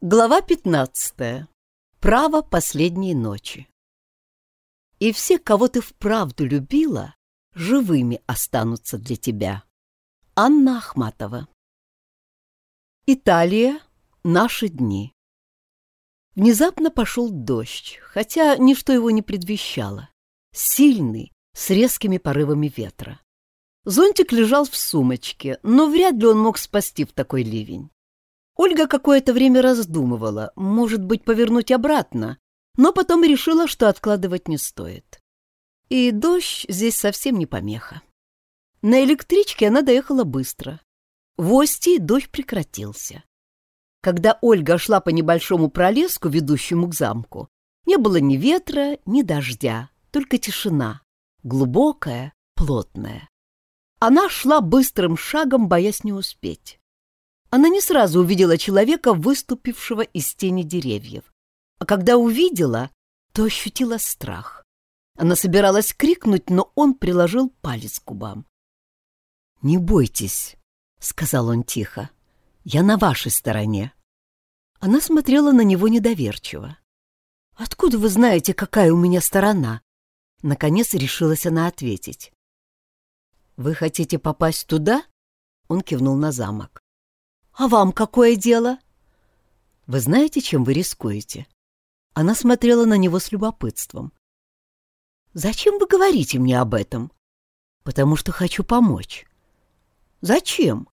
Глава 15. Право последней ночи. И все, кого ты вправду любила, живыми останутся для тебя. Анна Ахматова. Италия. Наши дни. Внезапно пошел дождь, хотя ничто его не предвещало. Сильный, с резкими порывами ветра. Зонтик лежал в сумочке, но вряд ли он мог спасти в такой ливень. Ольга какое-то время раздумывала, может быть, повернуть обратно, но потом решила, что откладывать не стоит. И дождь здесь совсем не помеха. На электричке она доехала быстро. В Ости дождь прекратился. Когда Ольга шла по небольшому пролеску, ведущему к замку, не было ни ветра, ни дождя, только тишина, глубокая, плотная. Она шла быстрым шагом, боясь не успеть. Она не сразу увидела человека, выступившего из тени деревьев. А когда увидела, то ощутила страх. Она собиралась крикнуть, но он приложил палец к губам. «Не бойтесь», — сказал он тихо, — «я на вашей стороне». Она смотрела на него недоверчиво. «Откуда вы знаете, какая у меня сторона?» Наконец решилась она ответить. «Вы хотите попасть туда?» Он кивнул на замок. «А вам какое дело?» «Вы знаете, чем вы рискуете?» Она смотрела на него с любопытством. «Зачем вы говорите мне об этом?» «Потому что хочу помочь». «Зачем?»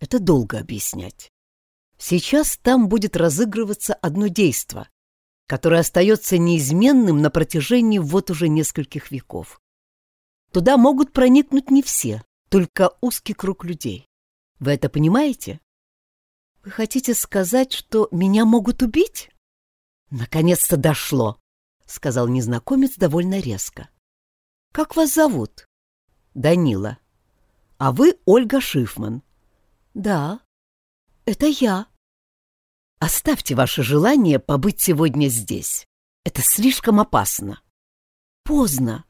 «Это долго объяснять. Сейчас там будет разыгрываться одно действо, которое остается неизменным на протяжении вот уже нескольких веков. Туда могут проникнуть не все, только узкий круг людей. Вы это понимаете? Вы хотите сказать, что меня могут убить? Наконец-то дошло, сказал незнакомец довольно резко. Как вас зовут? Данила. А вы Ольга Шифман. Да, это я. Оставьте ваше желание побыть сегодня здесь. Это слишком опасно. Поздно.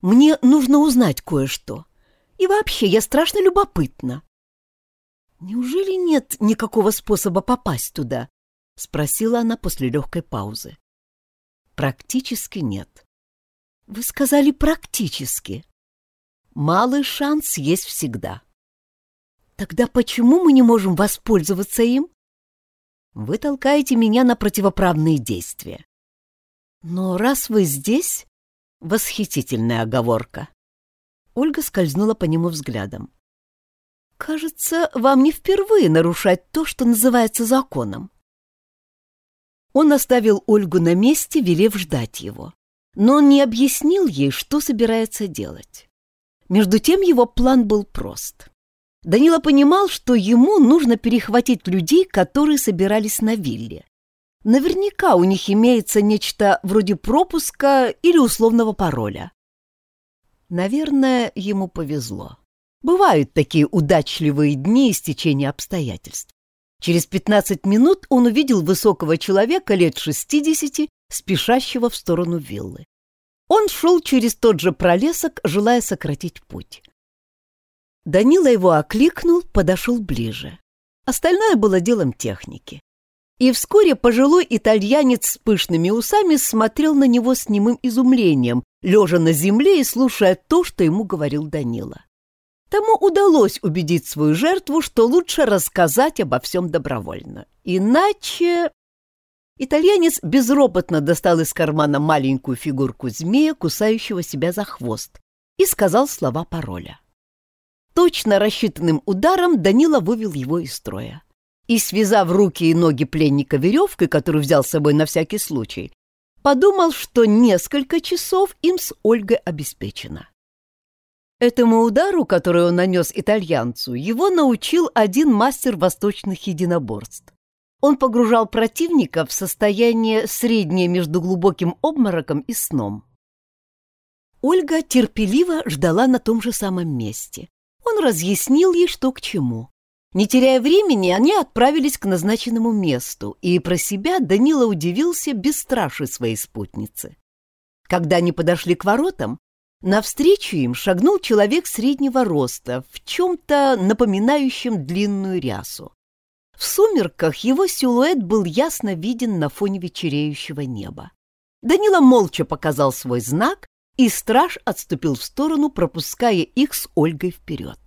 Мне нужно узнать кое-что. И вообще, я страшно любопытна. «Неужели нет никакого способа попасть туда?» — спросила она после легкой паузы. «Практически нет». «Вы сказали «практически». Малый шанс есть всегда. Тогда почему мы не можем воспользоваться им? Вы толкаете меня на противоправные действия. Но раз вы здесь... Восхитительная оговорка. Ольга скользнула по нему взглядом. Кажется, вам не впервые нарушать то, что называется законом. Он оставил Ольгу на месте, велев ждать его. Но он не объяснил ей, что собирается делать. Между тем его план был прост. Данила понимал, что ему нужно перехватить людей, которые собирались на вилле. Наверняка у них имеется нечто вроде пропуска или условного пароля. Наверное, ему повезло. Бывают такие удачливые дни из течения обстоятельств. Через 15 минут он увидел высокого человека лет 60, спешащего в сторону виллы. Он шел через тот же пролесок, желая сократить путь. Данила его окликнул, подошел ближе. Остальное было делом техники. И вскоре пожилой итальянец с пышными усами смотрел на него с немым изумлением, лежа на земле и слушая то, что ему говорил Данила. Тому удалось убедить свою жертву, что лучше рассказать обо всем добровольно. Иначе... Итальянец безропотно достал из кармана маленькую фигурку змея, кусающего себя за хвост, и сказал слова пароля. Точно рассчитанным ударом Данила вывел его из строя. И, связав руки и ноги пленника веревкой, которую взял с собой на всякий случай, подумал, что несколько часов им с Ольгой обеспечено. Этому удару, который он нанес итальянцу, его научил один мастер восточных единоборств. Он погружал противника в состояние среднее между глубоким обмороком и сном. Ольга терпеливо ждала на том же самом месте. Он разъяснил ей, что к чему. Не теряя времени, они отправились к назначенному месту, и про себя Данила удивился бесстрашию своей спутницы. Когда они подошли к воротам, Навстречу им шагнул человек среднего роста, в чем-то напоминающем длинную рясу. В сумерках его силуэт был ясно виден на фоне вечереющего неба. Данила молча показал свой знак, и страж отступил в сторону, пропуская их с Ольгой вперед.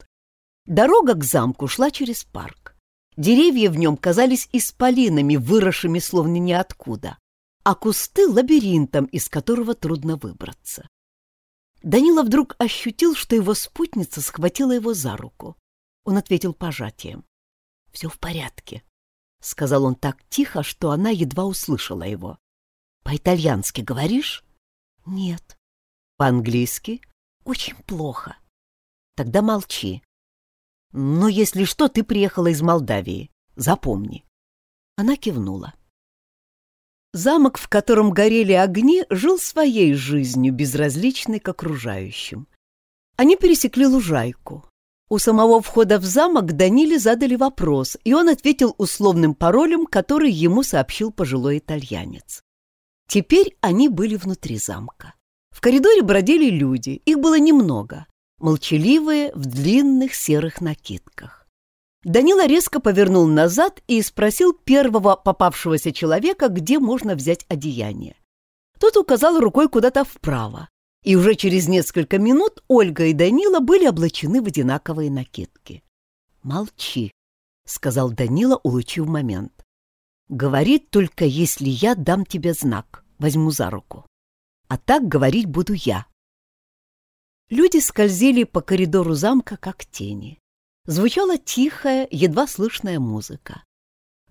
Дорога к замку шла через парк. Деревья в нем казались исполинами, выросшими словно ниоткуда, а кусты — лабиринтом, из которого трудно выбраться. Данила вдруг ощутил, что его спутница схватила его за руку. Он ответил пожатием. — Все в порядке, — сказал он так тихо, что она едва услышала его. — По-итальянски говоришь? — Нет. — По-английски? — Очень плохо. — Тогда молчи. Но если что, ты приехала из Молдавии. Запомни. Она кивнула. Замок, в котором горели огни, жил своей жизнью, безразличной к окружающим. Они пересекли лужайку. У самого входа в замок Даниле задали вопрос, и он ответил условным паролем, который ему сообщил пожилой итальянец. Теперь они были внутри замка. В коридоре бродили люди, их было немного, молчаливые в длинных серых накидках. Данила резко повернул назад и спросил первого попавшегося человека, где можно взять одеяние. Тот указал рукой куда-то вправо, и уже через несколько минут Ольга и Данила были облачены в одинаковые накидки. «Молчи», — сказал Данила, улучив момент. «Говори только, если я дам тебе знак, возьму за руку. А так говорить буду я». Люди скользили по коридору замка, как тени. Звучала тихая, едва слышная музыка.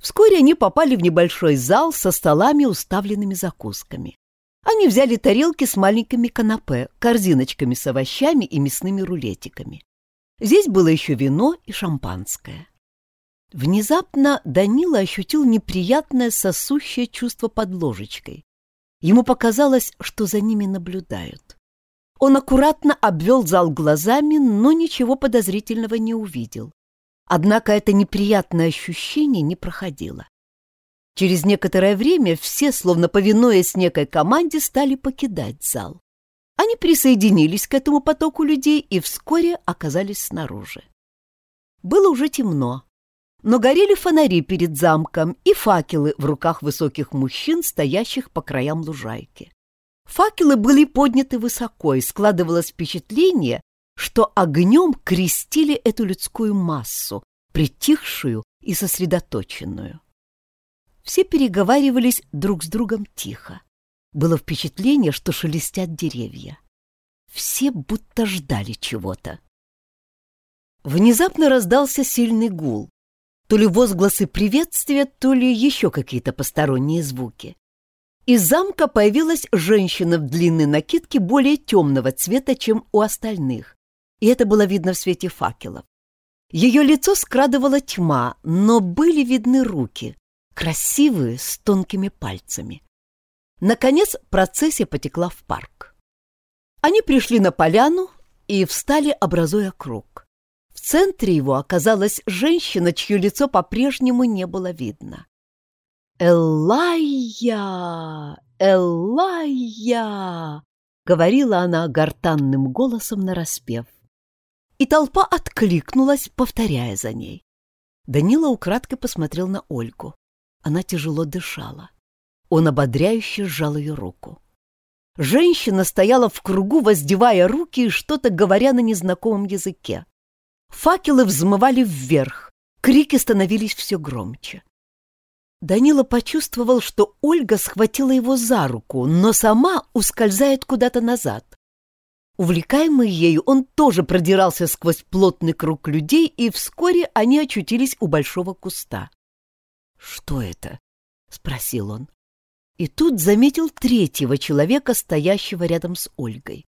Вскоре они попали в небольшой зал со столами, уставленными закусками. Они взяли тарелки с маленькими канапе, корзиночками с овощами и мясными рулетиками. Здесь было еще вино и шампанское. Внезапно Данила ощутил неприятное сосущее чувство под ложечкой. Ему показалось, что за ними наблюдают. Он аккуратно обвел зал глазами, но ничего подозрительного не увидел. Однако это неприятное ощущение не проходило. Через некоторое время все, словно повинуясь некой команде, стали покидать зал. Они присоединились к этому потоку людей и вскоре оказались снаружи. Было уже темно, но горели фонари перед замком и факелы в руках высоких мужчин, стоящих по краям лужайки. Факелы были подняты высоко, и складывалось впечатление, что огнем крестили эту людскую массу, притихшую и сосредоточенную. Все переговаривались друг с другом тихо. Было впечатление, что шелестят деревья. Все будто ждали чего-то. Внезапно раздался сильный гул. То ли возгласы приветствия, то ли еще какие-то посторонние звуки. Из замка появилась женщина в длинной накидке более темного цвета, чем у остальных, и это было видно в свете факелов. Ее лицо скрадывала тьма, но были видны руки, красивые, с тонкими пальцами. Наконец процессия потекла в парк. Они пришли на поляну и встали, образуя круг. В центре его оказалась женщина, чье лицо по-прежнему не было видно. «Эллайя! Эллайя!» — говорила она гортанным голосом нараспев. И толпа откликнулась, повторяя за ней. Данила украдкой посмотрел на Ольгу. Она тяжело дышала. Он ободряюще сжал ее руку. Женщина стояла в кругу, воздевая руки и что-то говоря на незнакомом языке. Факелы взмывали вверх, крики становились все громче. Данила почувствовал, что Ольга схватила его за руку, но сама ускользает куда-то назад. Увлекаемый ею, он тоже продирался сквозь плотный круг людей, и вскоре они очутились у большого куста. «Что это?» — спросил он. И тут заметил третьего человека, стоящего рядом с Ольгой.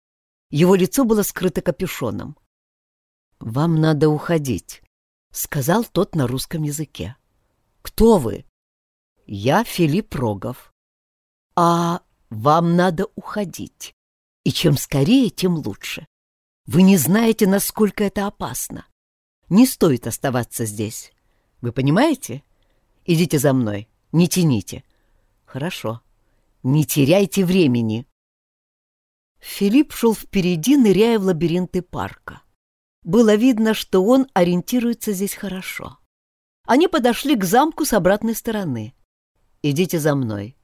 Его лицо было скрыто капюшоном. «Вам надо уходить», — сказал тот на русском языке. «Кто вы?» Я Филипп Рогов. А вам надо уходить. И чем скорее, тем лучше. Вы не знаете, насколько это опасно. Не стоит оставаться здесь. Вы понимаете? Идите за мной, не тяните. Хорошо. Не теряйте времени. Филипп шел впереди, ныряя в лабиринты парка. Было видно, что он ориентируется здесь хорошо. они подошли к замку с обратной стороны. «Идите за мной.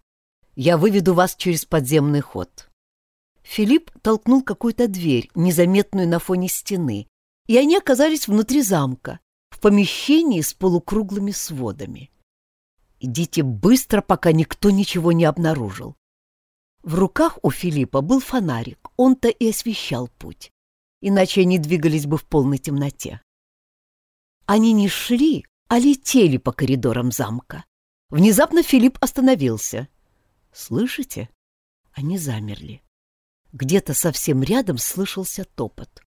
Я выведу вас через подземный ход». Филипп толкнул какую-то дверь, незаметную на фоне стены, и они оказались внутри замка, в помещении с полукруглыми сводами. «Идите быстро, пока никто ничего не обнаружил». В руках у Филиппа был фонарик, он-то и освещал путь, иначе они двигались бы в полной темноте. Они не шли, а летели по коридорам замка. Внезапно Филипп остановился. «Слышите?» Они замерли. Где-то совсем рядом слышался топот.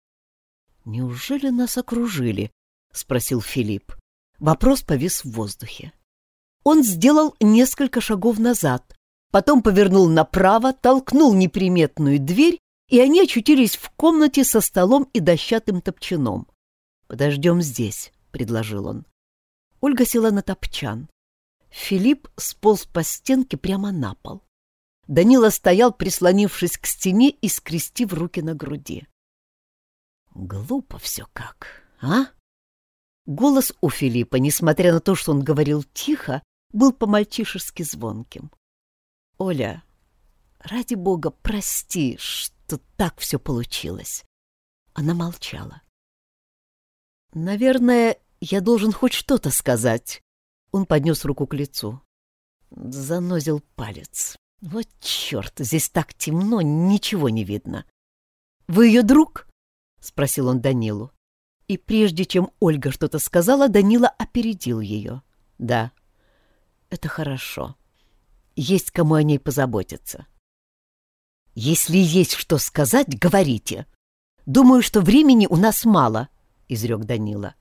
«Неужели нас окружили?» — спросил Филипп. Вопрос повис в воздухе. Он сделал несколько шагов назад, потом повернул направо, толкнул неприметную дверь, и они очутились в комнате со столом и дощатым топчаном. «Подождем здесь», — предложил он. Ольга села на топчан. Филипп сполз по стенке прямо на пол. Данила стоял, прислонившись к стене и скрестив руки на груди. Глупо все как, а? Голос у Филиппа, несмотря на то, что он говорил тихо, был по-мальчишески звонким. «Оля, ради бога, прости, что так все получилось». Она молчала. «Наверное, я должен хоть что-то сказать». Он поднес руку к лицу. Занозил палец. Вот черт, здесь так темно, ничего не видно. «Вы ее друг?» — спросил он Данилу. И прежде чем Ольга что-то сказала, Данила опередил ее. «Да, это хорошо. Есть кому о ней позаботиться». «Если есть что сказать, говорите. Думаю, что времени у нас мало», — изрек Данила.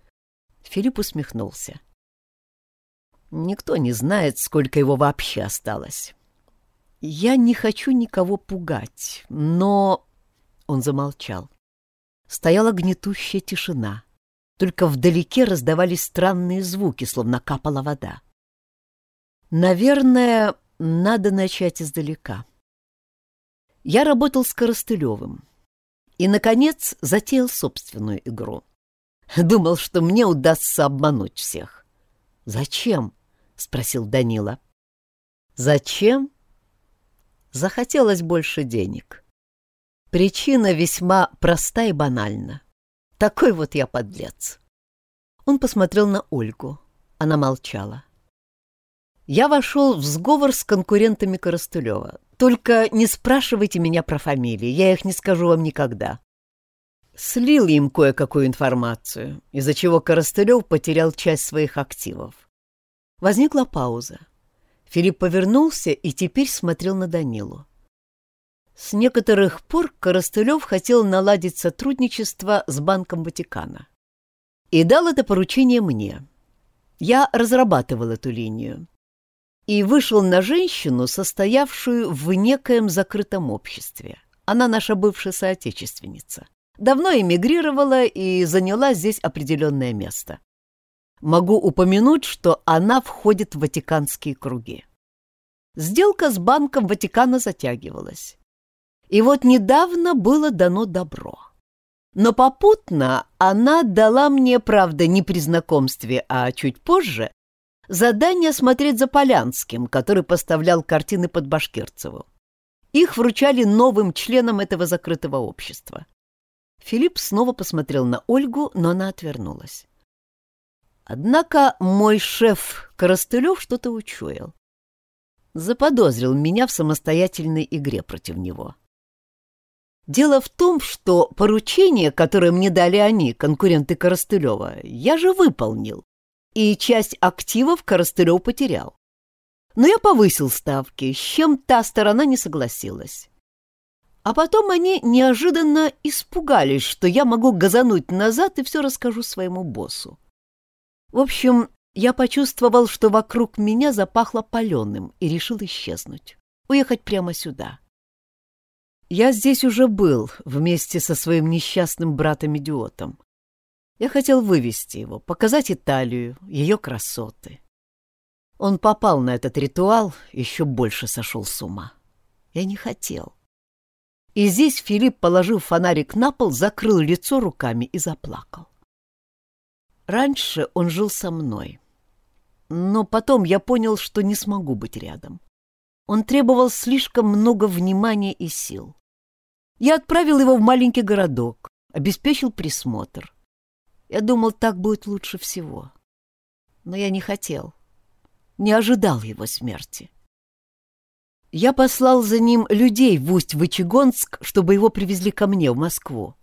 Филипп усмехнулся. «Никто не знает, сколько его вообще осталось. Я не хочу никого пугать, но...» Он замолчал. Стояла гнетущая тишина. Только вдалеке раздавались странные звуки, словно капала вода. Наверное, надо начать издалека. Я работал с Коростылевым и, наконец, затеял собственную игру. Думал, что мне удастся обмануть всех. «Зачем?» — спросил Данила. «Зачем?» Захотелось больше денег. Причина весьма проста и банальна. Такой вот я подлец. Он посмотрел на Ольгу. Она молчала. Я вошел в сговор с конкурентами Коростылева. Только не спрашивайте меня про фамилии, я их не скажу вам никогда. Слил им кое-какую информацию, из-за чего Коростылев потерял часть своих активов. Возникла пауза. Филипп повернулся и теперь смотрел на Данилу. С некоторых пор Коростылев хотел наладить сотрудничество с Банком Ватикана. И дал это поручение мне. Я разрабатывал эту линию. И вышел на женщину, состоявшую в некоем закрытом обществе. Она наша бывшая соотечественница. Давно эмигрировала и заняла здесь определенное место. Могу упомянуть, что она входит в ватиканские круги. Сделка с Банком Ватикана затягивалась. И вот недавно было дано добро. Но попутно она дала мне, правда, не при знакомстве, а чуть позже, задание смотреть за Полянским, который поставлял картины под Башкирцеву. Их вручали новым членам этого закрытого общества. Филипп снова посмотрел на Ольгу, но она отвернулась. Однако мой шеф Коростылев что-то учуял. Заподозрил меня в самостоятельной игре против него. Дело в том, что поручение, которое мне дали они, конкуренты Коростылева, я же выполнил, и часть активов Коростылев потерял. Но я повысил ставки, с чем та сторона не согласилась. А потом они неожиданно испугались, что я могу газануть назад и все расскажу своему боссу. В общем, я почувствовал, что вокруг меня запахло паленым и решил исчезнуть, уехать прямо сюда. Я здесь уже был вместе со своим несчастным братом-идиотом. Я хотел вывести его, показать Италию, ее красоты. Он попал на этот ритуал, еще больше сошел с ума. Я не хотел. И здесь Филипп, положив фонарик на пол, закрыл лицо руками и заплакал. Раньше он жил со мной. но потом я понял, что не смогу быть рядом. Он требовал слишком много внимания и сил. Я отправил его в маленький городок, обеспечил присмотр. Я думал, так будет лучше всего. Но я не хотел, не ожидал его смерти. Я послал за ним людей в Усть-Вычегонск, чтобы его привезли ко мне в Москву.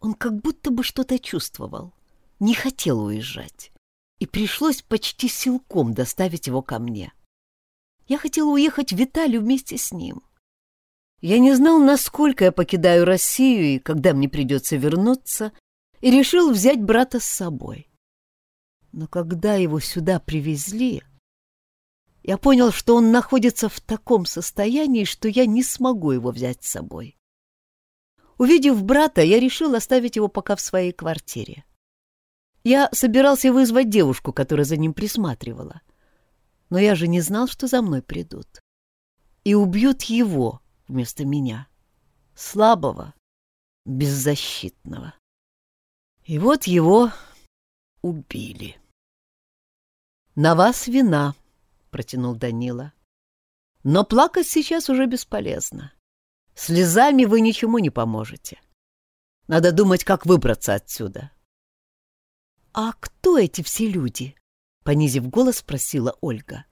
Он как будто бы что-то чувствовал, не хотел уезжать, и пришлось почти силком доставить его ко мне. Я хотел уехать в Италию вместе с ним. Я не знал, насколько я покидаю Россию и когда мне придется вернуться, и решил взять брата с собой. Но когда его сюда привезли, я понял, что он находится в таком состоянии, что я не смогу его взять с собой. Увидев брата, я решил оставить его пока в своей квартире. Я собирался вызвать девушку, которая за ним присматривала. Но я же не знал, что за мной придут. И убьют его вместо меня. Слабого, беззащитного. И вот его убили. «На вас вина», — протянул Данила. «Но плакать сейчас уже бесполезно. Слезами вы ничему не поможете. Надо думать, как выбраться отсюда». «А кто эти все люди?» — понизив голос, спросила Ольга.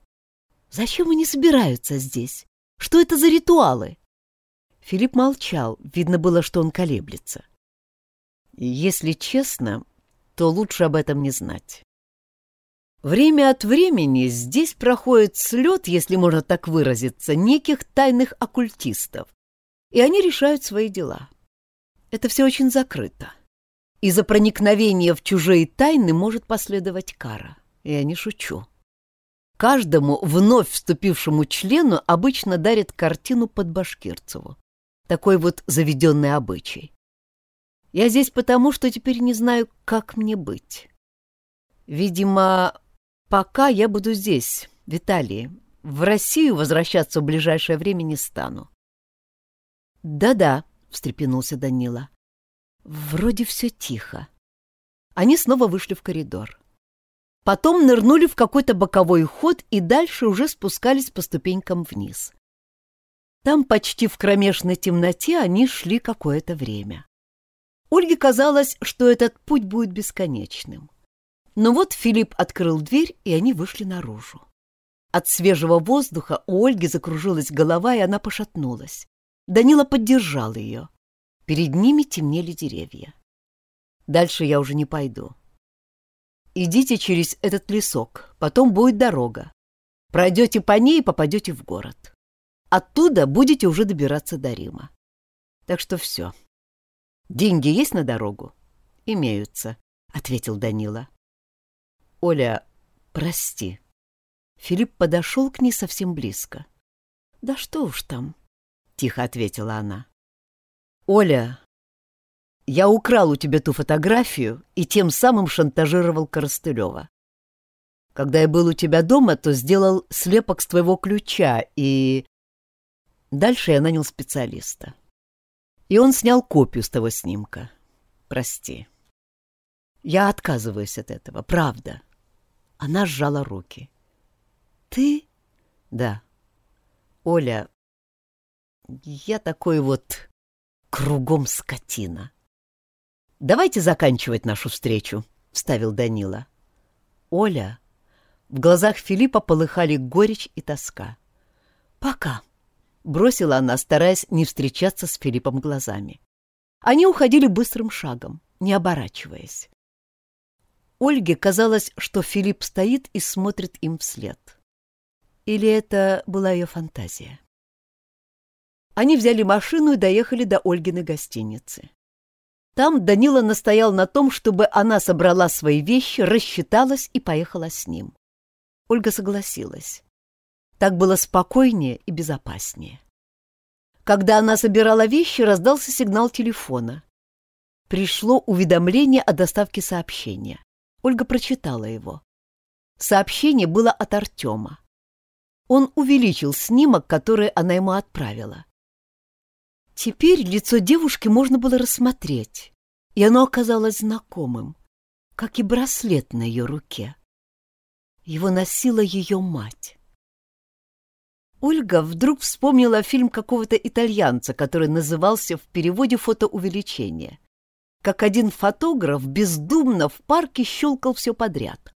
«Зачем они собираются здесь? Что это за ритуалы?» Филипп молчал, видно было, что он колеблется. «Если честно, то лучше об этом не знать. Время от времени здесь проходит слет, если можно так выразиться, неких тайных оккультистов, и они решают свои дела. Это все очень закрыто. И за проникновение в чужие тайны может последовать кара. Я не шучу. Каждому вновь вступившему члену обычно дарят картину под Башкирцеву. Такой вот заведенный обычай. Я здесь потому, что теперь не знаю, как мне быть. Видимо, пока я буду здесь, в Италии. В Россию возвращаться в ближайшее время не стану. «Да-да», — встрепенулся Данила. Вроде все тихо. Они снова вышли в коридор. Потом нырнули в какой-то боковой ход и дальше уже спускались по ступенькам вниз. Там почти в кромешной темноте они шли какое-то время. Ольге казалось, что этот путь будет бесконечным. Но вот Филипп открыл дверь, и они вышли наружу. От свежего воздуха у Ольги закружилась голова, и она пошатнулась. Данила поддержал ее. Перед ними темнели деревья. Дальше я уже не пойду. Идите через этот лесок, потом будет дорога. Пройдете по ней и попадете в город. Оттуда будете уже добираться до Рима. Так что все. Деньги есть на дорогу? Имеются, — ответил Данила. Оля, прости. Филипп подошел к ней совсем близко. Да что уж там, — тихо ответила она. «Оля, я украл у тебя ту фотографию и тем самым шантажировал Коростылева. Когда я был у тебя дома, то сделал слепок с твоего ключа и... Дальше я нанял специалиста. И он снял копию с того снимка. Прости. Я отказываюсь от этого, правда. Она сжала руки. Ты? Да. Оля, я такой вот Кругом скотина. «Давайте заканчивать нашу встречу», — вставил Данила. «Оля». В глазах Филиппа полыхали горечь и тоска. «Пока», — бросила она, стараясь не встречаться с Филиппом глазами. Они уходили быстрым шагом, не оборачиваясь. Ольге казалось, что Филипп стоит и смотрит им вслед. Или это была ее фантазия? Они взяли машину и доехали до Ольгиной гостиницы. Там Данила настоял на том, чтобы она собрала свои вещи, рассчиталась и поехала с ним. Ольга согласилась. Так было спокойнее и безопаснее. Когда она собирала вещи, раздался сигнал телефона. Пришло уведомление о доставке сообщения. Ольга прочитала его. Сообщение было от Артема. Он увеличил снимок, который она ему отправила. Теперь лицо девушки можно было рассмотреть, и оно оказалось знакомым, как и браслет на ее руке. Его носила ее мать. Ольга вдруг вспомнила фильм какого-то итальянца, который назывался в переводе «Фотоувеличение». Как один фотограф бездумно в парке щелкал все подряд.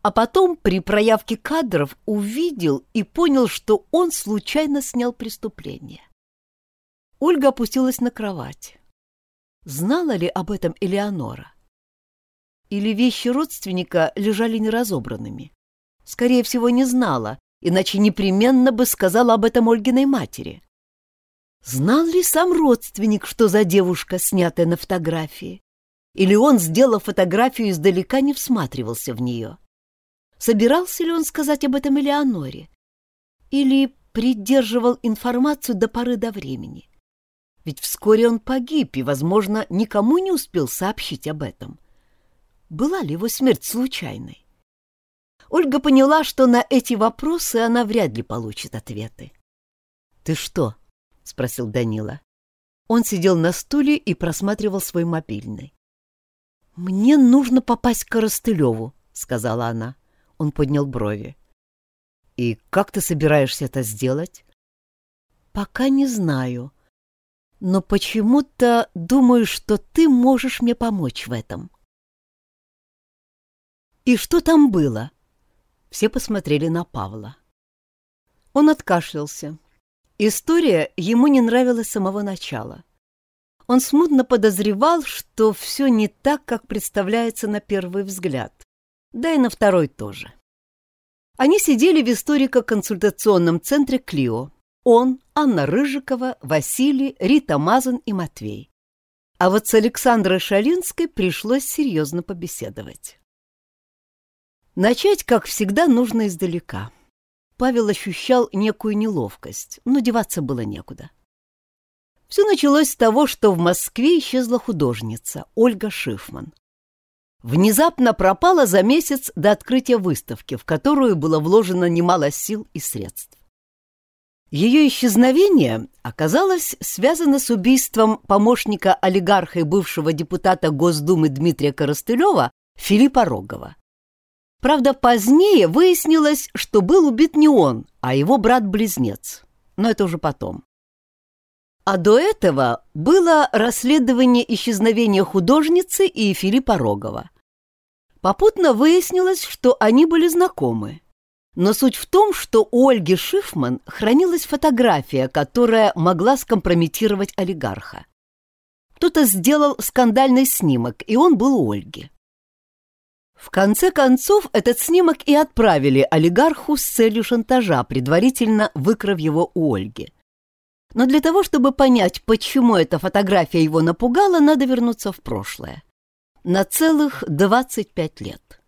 А потом при проявке кадров увидел и понял, что он случайно снял преступление. Ольга опустилась на кровать. Знала ли об этом Элеонора? Или вещи родственника лежали неразобранными? Скорее всего, не знала, иначе непременно бы сказала об этом Ольгиной матери. Знал ли сам родственник, что за девушка, снятая на фотографии? Или он, сделав фотографию издалека, не всматривался в нее? Собирался ли он сказать об этом Элеоноре? Или придерживал информацию до поры до времени? Ведь вскоре он погиб и, возможно, никому не успел сообщить об этом. Была ли его смерть случайной? Ольга поняла, что на эти вопросы она вряд ли получит ответы. «Ты что?» — спросил Данила. Он сидел на стуле и просматривал свой мобильный. «Мне нужно попасть к Коростылеву», — сказала она. Он поднял брови. «И как ты собираешься это сделать?» «Пока не знаю», но почему-то думаю, что ты можешь мне помочь в этом. И что там было? Все посмотрели на Павла. Он откашлялся. История ему не нравилась с самого начала. Он смутно подозревал, что все не так, как представляется на первый взгляд, да и на второй тоже. Они сидели в историко-консультационном центре Клио, он, Анна Рыжикова, Василий, Рита Мазан и Матвей. А вот с Александрой Шалинской пришлось серьезно побеседовать. Начать, как всегда, нужно издалека. Павел ощущал некую неловкость, но деваться было некуда. Все началось с того, что в Москве исчезла художница Ольга Шифман. Внезапно пропала за месяц до открытия выставки, в которую было вложено немало сил и средств. Ее исчезновение оказалось связано с убийством помощника олигарха и бывшего депутата Госдумы Дмитрия Коростылева Филиппа Рогова. Правда, позднее выяснилось, что был убит не он, а его брат-близнец. Но это уже потом. А до этого было расследование исчезновения художницы и Филиппа Рогова. Попутно выяснилось, что они были знакомы. Но суть в том, что у Ольги Шифман хранилась фотография, которая могла скомпрометировать олигарха. Кто-то сделал скандальный снимок, и он был у Ольги. В конце концов, этот снимок и отправили олигарху с целью шантажа, предварительно выкрав его у Ольги. Но для того, чтобы понять, почему эта фотография его напугала, надо вернуться в прошлое. На целых 25 лет.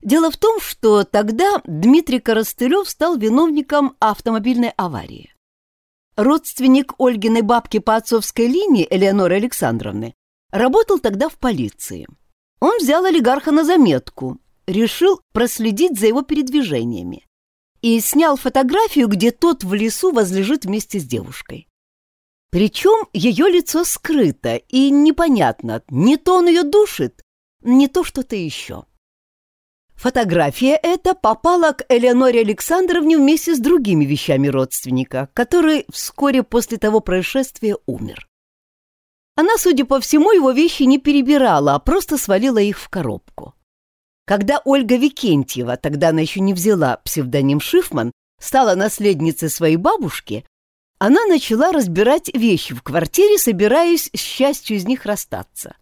Дело в том, что тогда Дмитрий Коростылев стал виновником автомобильной аварии. Родственник Ольгиной бабки по отцовской линии, Элеоноры Александровны, работал тогда в полиции. Он взял олигарха на заметку, решил проследить за его передвижениями и снял фотографию, где тот в лесу возлежит вместе с девушкой. Причем ее лицо скрыто, и непонятно, не то он ее душит, не то что-то еще. Фотография эта попала к Элеоноре Александровне вместе с другими вещами родственника, который вскоре после того происшествия умер. Она, судя по всему, его вещи не перебирала, а просто свалила их в коробку. Когда Ольга Викентьева, тогда она еще не взяла псевдоним Шифман, стала наследницей своей бабушки, она начала разбирать вещи в квартире, собираясь с счастью из них расстаться.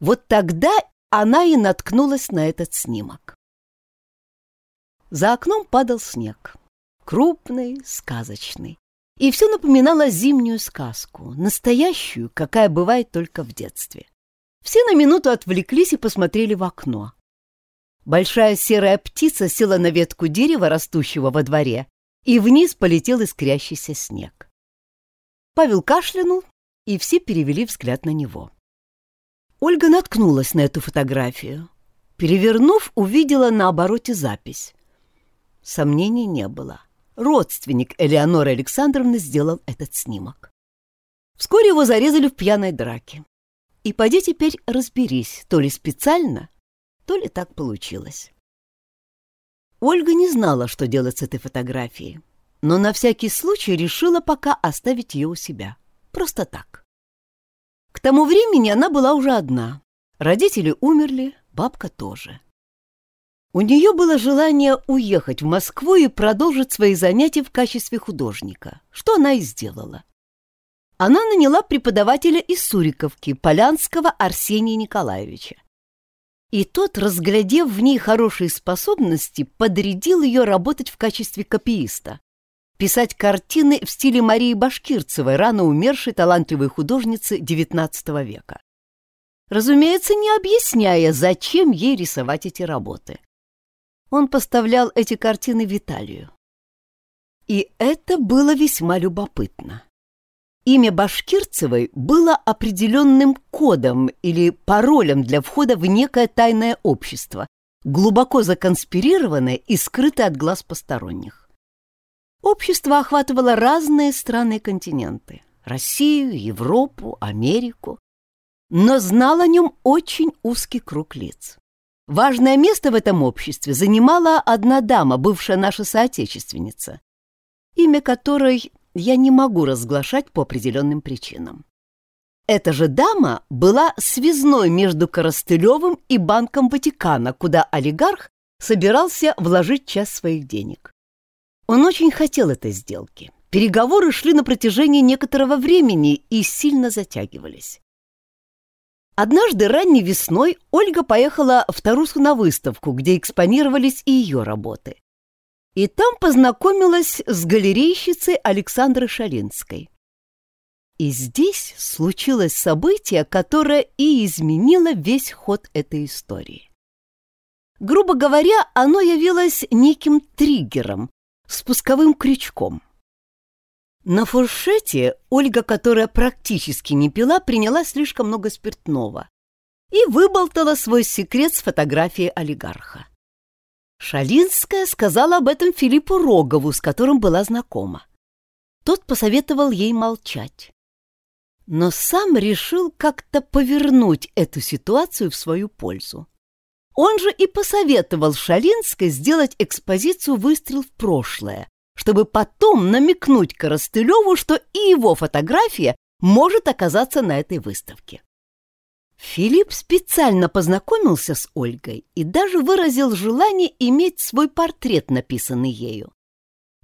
Вот тогда она и наткнулась на этот снимок. За окном падал снег. Крупный, сказочный. И все напоминало зимнюю сказку, настоящую, какая бывает только в детстве. Все на минуту отвлеклись и посмотрели в окно. Большая серая птица села на ветку дерева, растущего во дворе, и вниз полетел искрящийся снег. Павел кашлянул, и все перевели взгляд на него. Ольга наткнулась на эту фотографию. Перевернув, увидела на обороте запись. Сомнений не было. Родственник Элеоноры Александровны сделал этот снимок. Вскоре его зарезали в пьяной драке. И поди теперь разберись, то ли специально, то ли так получилось. Ольга не знала, что делать с этой фотографией, но на всякий случай решила пока оставить ее у себя. Просто так. К тому времени она была уже одна. Родители умерли, бабка тоже. У нее было желание уехать в Москву и продолжить свои занятия в качестве художника, что она и сделала. Она наняла преподавателя из Суриковки, Полянского Арсения Николаевича. И тот, разглядев в ней хорошие способности, подрядил ее работать в качестве копииста, писать картины в стиле Марии Башкирцевой, рано умершей талантливой художницы XIX века. Разумеется, не объясняя, зачем ей рисовать эти работы он поставлял эти картины Виталию. И это было весьма любопытно. Имя Башкирцевой было определенным кодом или паролем для входа в некое тайное общество, глубоко законспирированное и скрытое от глаз посторонних. Общество охватывало разные страны и континенты – Россию, Европу, Америку, но знал о нем очень узкий круг лиц. Важное место в этом обществе занимала одна дама, бывшая наша соотечественница, имя которой я не могу разглашать по определенным причинам. Эта же дама была связной между Коростылевым и Банком Ватикана, куда олигарх собирался вложить часть своих денег. Он очень хотел этой сделки. Переговоры шли на протяжении некоторого времени и сильно затягивались. Однажды ранней весной Ольга поехала в Тарусу на выставку, где экспонировались и ее работы. И там познакомилась с галерейщицей Александрой Шалинской. И здесь случилось событие, которое и изменило весь ход этой истории. Грубо говоря, оно явилось неким триггером, спусковым крючком – на фуршете Ольга, которая практически не пила, приняла слишком много спиртного и выболтала свой секрет с фотографией олигарха. Шалинская сказала об этом Филиппу Рогову, с которым была знакома. Тот посоветовал ей молчать. Но сам решил как-то повернуть эту ситуацию в свою пользу. Он же и посоветовал Шалинской сделать экспозицию «Выстрел в прошлое», чтобы потом намекнуть Коростылеву, что и его фотография может оказаться на этой выставке. Филипп специально познакомился с Ольгой и даже выразил желание иметь свой портрет, написанный ею.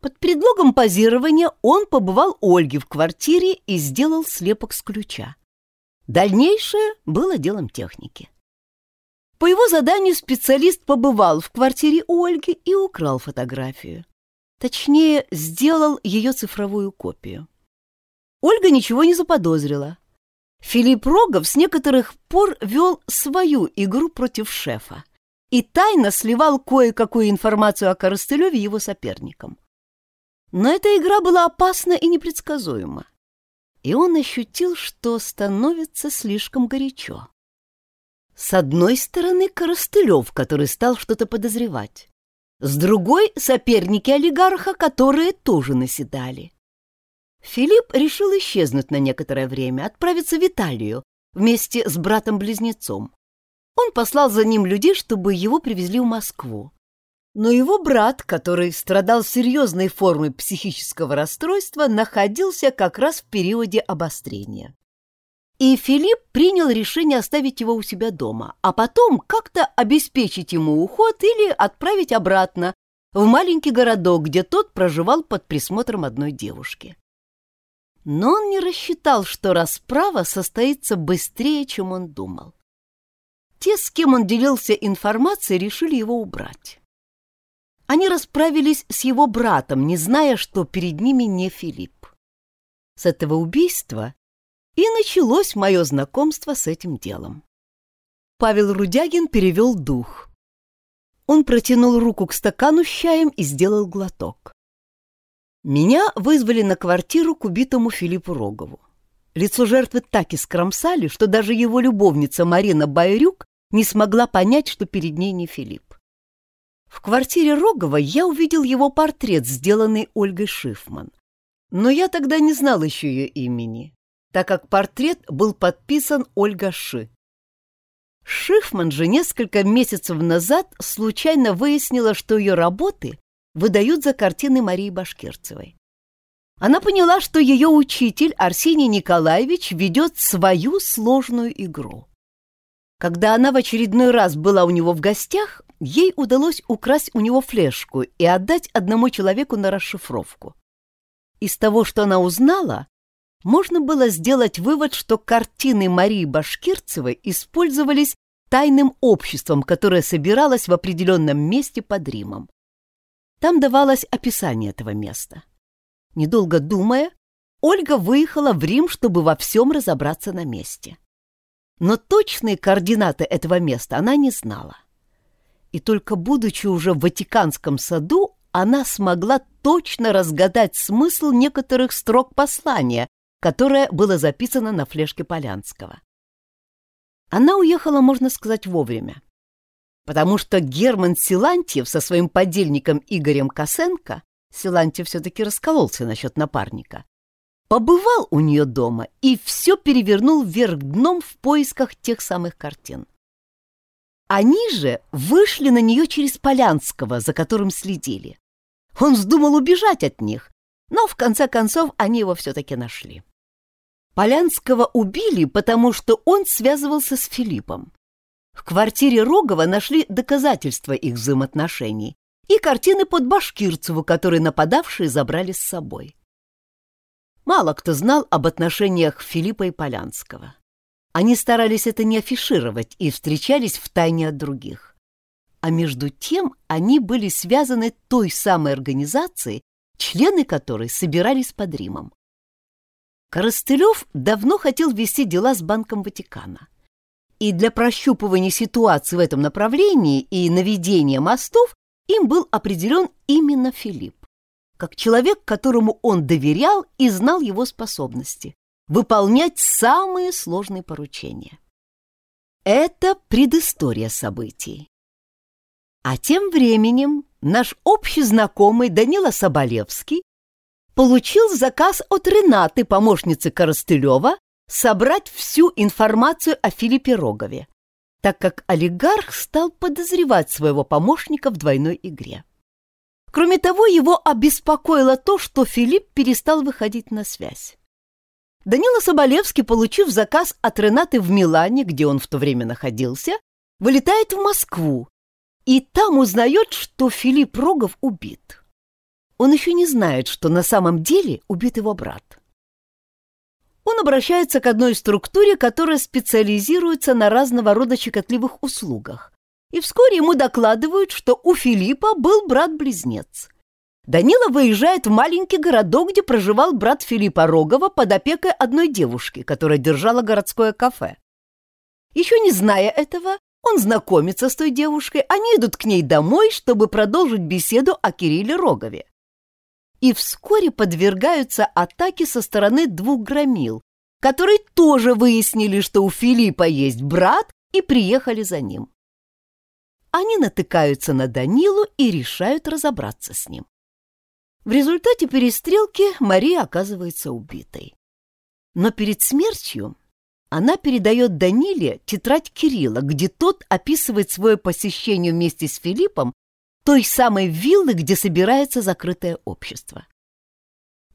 Под предлогом позирования он побывал у Ольги в квартире и сделал слепок с ключа. Дальнейшее было делом техники. По его заданию специалист побывал в квартире у Ольги и украл фотографию. Точнее, сделал ее цифровую копию. Ольга ничего не заподозрила. Филипп Рогов с некоторых пор вел свою игру против шефа и тайно сливал кое-какую информацию о Коростылеве его соперникам. Но эта игра была опасна и непредсказуема, и он ощутил, что становится слишком горячо. С одной стороны, Коростылев, который стал что-то подозревать. С другой — соперники олигарха, которые тоже наседали. Филипп решил исчезнуть на некоторое время, отправиться в Италию вместе с братом-близнецом. Он послал за ним людей, чтобы его привезли в Москву. Но его брат, который страдал серьезной формой психического расстройства, находился как раз в периоде обострения. И Филипп принял решение оставить его у себя дома, а потом как-то обеспечить ему уход или отправить обратно в маленький городок, где тот проживал под присмотром одной девушки. Но он не рассчитал, что расправа состоится быстрее, чем он думал. Те, с кем он делился информацией, решили его убрать. Они расправились с его братом, не зная, что перед ними не Филипп. С этого убийства и началось мое знакомство с этим делом. Павел Рудягин перевел дух. Он протянул руку к стакану с чаем и сделал глоток. Меня вызвали на квартиру к убитому Филиппу Рогову. Лицо жертвы так искромсали, что даже его любовница Марина Байрюк не смогла понять, что перед ней не Филипп. В квартире Рогова я увидел его портрет, сделанный Ольгой Шифман. Но я тогда не знал еще ее имени так как портрет был подписан Ольга Ши. Шифман же несколько месяцев назад случайно выяснила, что ее работы выдают за картины Марии Башкирцевой. Она поняла, что ее учитель Арсений Николаевич ведет свою сложную игру. Когда она в очередной раз была у него в гостях, ей удалось украсть у него флешку и отдать одному человеку на расшифровку. Из того, что она узнала, можно было сделать вывод, что картины Марии Башкирцевой использовались тайным обществом, которое собиралось в определенном месте под Римом. Там давалось описание этого места. Недолго думая, Ольга выехала в Рим, чтобы во всем разобраться на месте. Но точные координаты этого места она не знала. И только будучи уже в Ватиканском саду, она смогла точно разгадать смысл некоторых строк послания, которое было записано на флешке Полянского. Она уехала, можно сказать, вовремя, потому что Герман Силантьев со своим подельником Игорем Косенко, Силантьев все-таки раскололся насчет напарника, побывал у нее дома и все перевернул вверх дном в поисках тех самых картин. Они же вышли на нее через Полянского, за которым следили. Он вздумал убежать от них, но в конце концов они его все-таки нашли. Полянского убили, потому что он связывался с Филиппом. В квартире Рогова нашли доказательства их взаимоотношений и картины под Башкирцеву, которые нападавшие забрали с собой. Мало кто знал об отношениях Филиппа и Полянского. Они старались это не афишировать и встречались в тайне от других. А между тем они были связаны той самой организацией, члены которой собирались под Римом. Коростылев давно хотел вести дела с Банком Ватикана. И для прощупывания ситуации в этом направлении и наведения мостов им был определен именно Филипп как человек, которому он доверял и знал его способности выполнять самые сложные поручения. Это предыстория событий. А тем временем наш общий знакомый Данила Соболевский получил заказ от Ренаты, помощницы Коростылева, собрать всю информацию о Филиппе Рогове, так как олигарх стал подозревать своего помощника в двойной игре. Кроме того, его обеспокоило то, что Филипп перестал выходить на связь. Данила Соболевский, получив заказ от Ренаты в Милане, где он в то время находился, вылетает в Москву и там узнает, что Филипп Рогов убит. Он еще не знает, что на самом деле убит его брат. Он обращается к одной структуре, которая специализируется на разного рода щекотливых услугах, и вскоре ему докладывают, что у Филиппа был брат-близнец. Данила выезжает в маленький городок, где проживал брат Филиппа Рогова под опекой одной девушки, которая держала городское кафе. Еще не зная этого, он знакомится с той девушкой, они идут к ней домой, чтобы продолжить беседу о Кирилле Рогове. И вскоре подвергаются атаке со стороны двух громил, которые тоже выяснили, что у Филиппа есть брат, и приехали за ним они натыкаются на Данилу и решают разобраться с ним. В результате перестрелки Мария оказывается убитой. Но перед смертью она передает Даниле тетрадь Кирилла, где тот описывает свое посещение вместе с Филиппом той самой виллы, где собирается закрытое общество.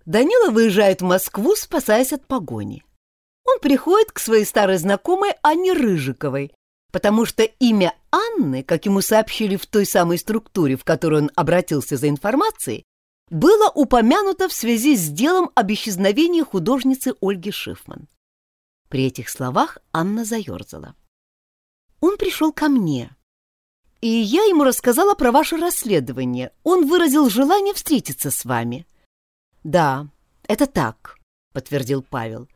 Данила выезжает в Москву, спасаясь от погони. Он приходит к своей старой знакомой Анне Рыжиковой, потому что имя Анны, как ему сообщили в той самой структуре, в которую он обратился за информацией, было упомянуто в связи с делом об исчезновении художницы Ольги Шифман. При этих словах Анна заерзала. «Он пришел ко мне, и я ему рассказала про ваше расследование. Он выразил желание встретиться с вами». «Да, это так», — подтвердил Павел.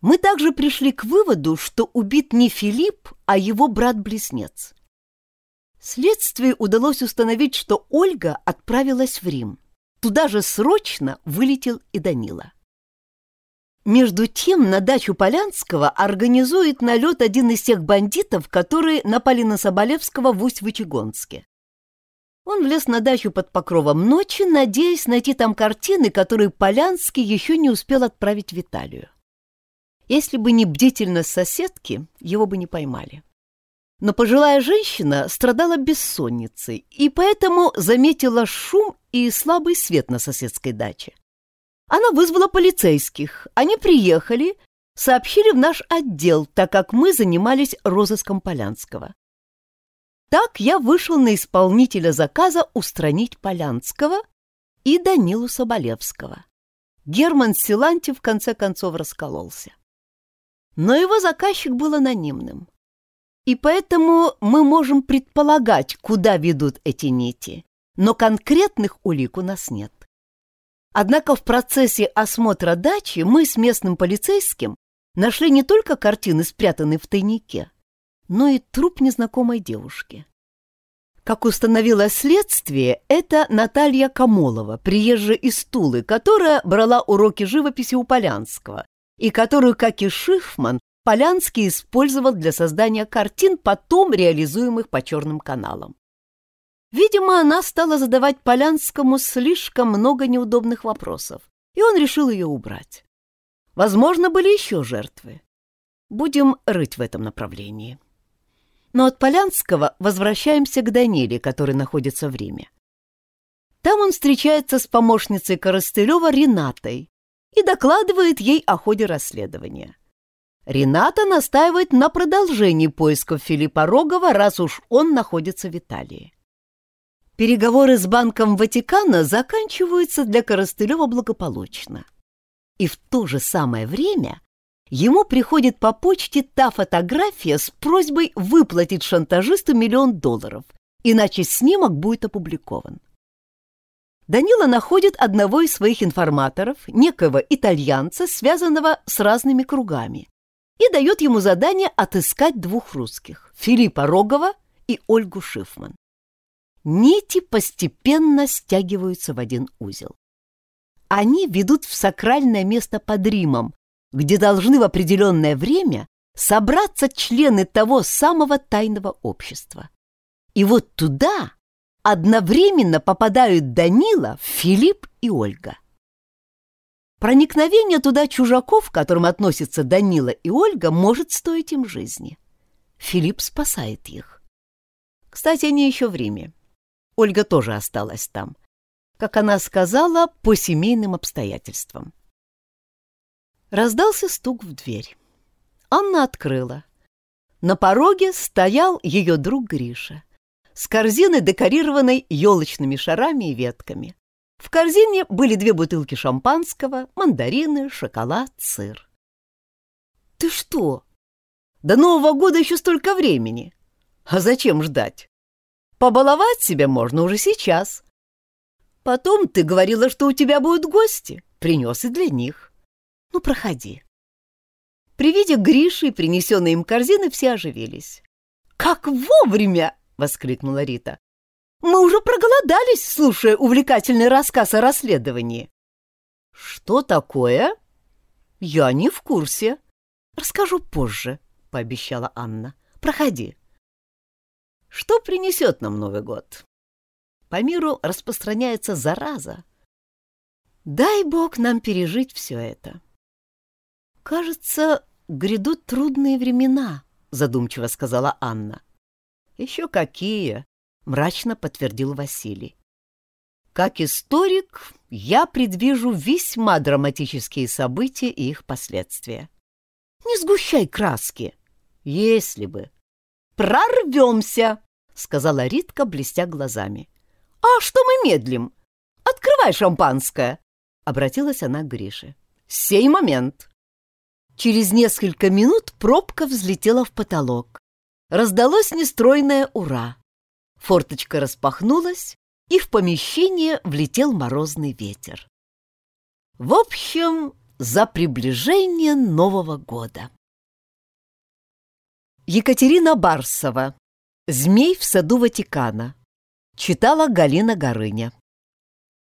Мы также пришли к выводу, что убит не Филипп, а его брат-близнец. Следствию удалось установить, что Ольга отправилась в Рим. Туда же срочно вылетел и Данила. Между тем на дачу Полянского организует налет один из тех бандитов, которые напали на Соболевского в Усть-Вычегонске. Он влез на дачу под покровом ночи, надеясь найти там картины, которые Полянский еще не успел отправить Виталию. Если бы не бдительность соседки, его бы не поймали. но пожилая женщина страдала бессонницей и поэтому заметила шум и слабый свет на соседской даче. Она вызвала полицейских. Они приехали, сообщили в наш отдел, так как мы занимались розыском Полянского. Так я вышел на исполнителя заказа устранить Полянского и Данилу Соболевского. Герман Силанти в конце концов раскололся. Но его заказчик был анонимным. И поэтому мы можем предполагать, куда ведут эти нити, но конкретных улик у нас нет. Однако в процессе осмотра дачи мы с местным полицейским нашли не только картины, спрятанные в тайнике, но и труп незнакомой девушки. Как установило следствие, это Наталья Камолова, приезжая из Тулы, которая брала уроки живописи у Полянского и которую, как и Шифман, Полянский использовал для создания картин, потом реализуемых по черным каналам. Видимо, она стала задавать Полянскому слишком много неудобных вопросов, и он решил ее убрать. Возможно, были еще жертвы. Будем рыть в этом направлении. Но от Полянского возвращаемся к Даниле, который находится в Риме. Там он встречается с помощницей Коростылева Ренатой и докладывает ей о ходе расследования. Рената настаивает на продолжении поисков Филиппа Рогова, раз уж он находится в Италии. Переговоры с Банком Ватикана заканчиваются для Коростылева благополучно. И в то же самое время ему приходит по почте та фотография с просьбой выплатить шантажисту миллион долларов, иначе снимок будет опубликован. Данила находит одного из своих информаторов, некого итальянца, связанного с разными кругами, и дает ему задание отыскать двух русских — Филиппа Рогова и Ольгу Шифман. Нити постепенно стягиваются в один узел. Они ведут в сакральное место под Римом, где должны в определенное время собраться члены того самого тайного общества. И вот туда одновременно попадают Данила, Филипп и Ольга. Проникновение туда чужаков, к которым относятся Данила и Ольга, может стоить им жизни. Филипп спасает их. Кстати, они еще в Риме. Ольга тоже осталась там. Как она сказала, по семейным обстоятельствам. Раздался стук в дверь. Анна открыла. На пороге стоял ее друг Гриша с корзиной, декорированной елочными шарами и ветками. В корзине были две бутылки шампанского, мандарины, шоколад, сыр. «Ты что? До Нового года еще столько времени. А зачем ждать? Побаловать себя можно уже сейчас. Потом ты говорила, что у тебя будут гости. Принес и для них. Ну, проходи». При виде Гриши и принесенной им корзины все оживились. «Как вовремя!» — воскликнула Рита. Мы уже проголодались, слушая увлекательный рассказ о расследовании. Что такое? Я не в курсе. Расскажу позже, пообещала Анна. Проходи. Что принесет нам Новый год? По миру распространяется зараза. Дай Бог нам пережить все это. Кажется, грядут трудные времена, задумчиво сказала Анна. Еще какие, мрачно подтвердил Василий. Как историк, я предвижу весьма драматические события и их последствия. Не сгущай краски. Если бы. Прорвемся, сказала Ритка, блестя глазами. А что мы медлим? Открывай шампанское, обратилась она к Грише. Сей момент. Через несколько минут пробка взлетела в потолок. Раздалось нестройное «Ура!». Форточка распахнулась, и в помещение влетел морозный ветер. В общем, за приближение Нового года. Екатерина Барсова. «Змей в саду Ватикана». Читала Галина Горыня.